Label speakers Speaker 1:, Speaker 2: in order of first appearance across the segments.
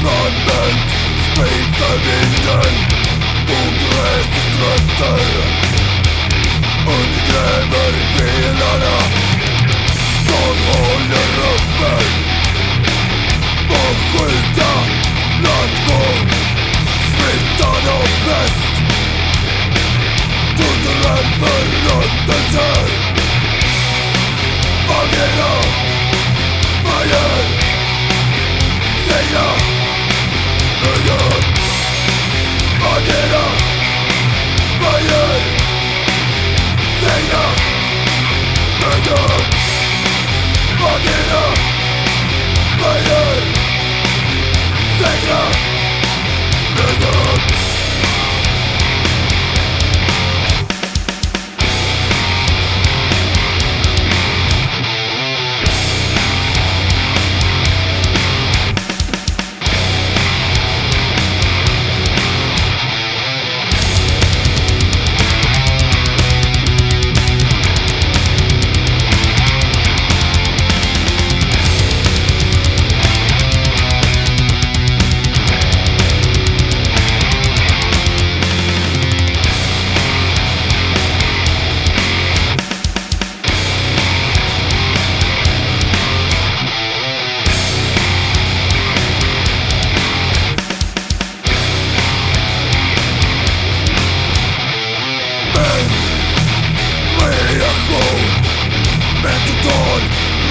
Speaker 1: commandment Sprid familjen Ogräsrötter Undergräver pelarna Som håller uppe Vad skjuta nattgång smittad av pest, väst Kulturell förruttnelse Med total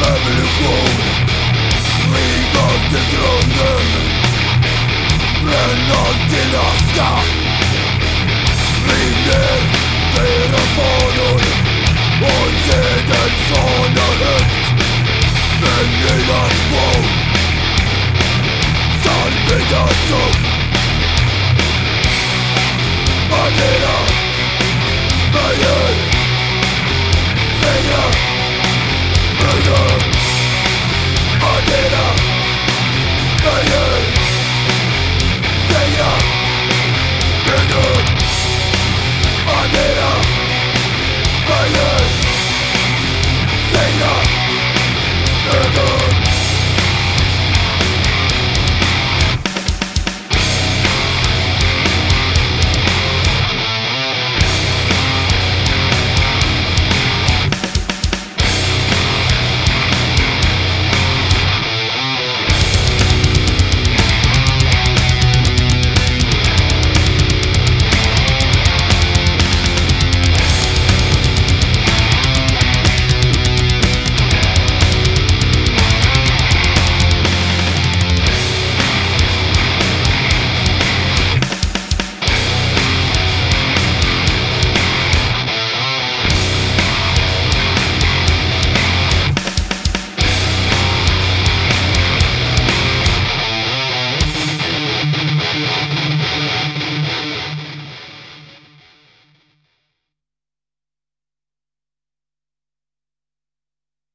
Speaker 1: revolution Riva till grunden. Bränna till aska. Riv ner deras vanor Och se den fana högt Men i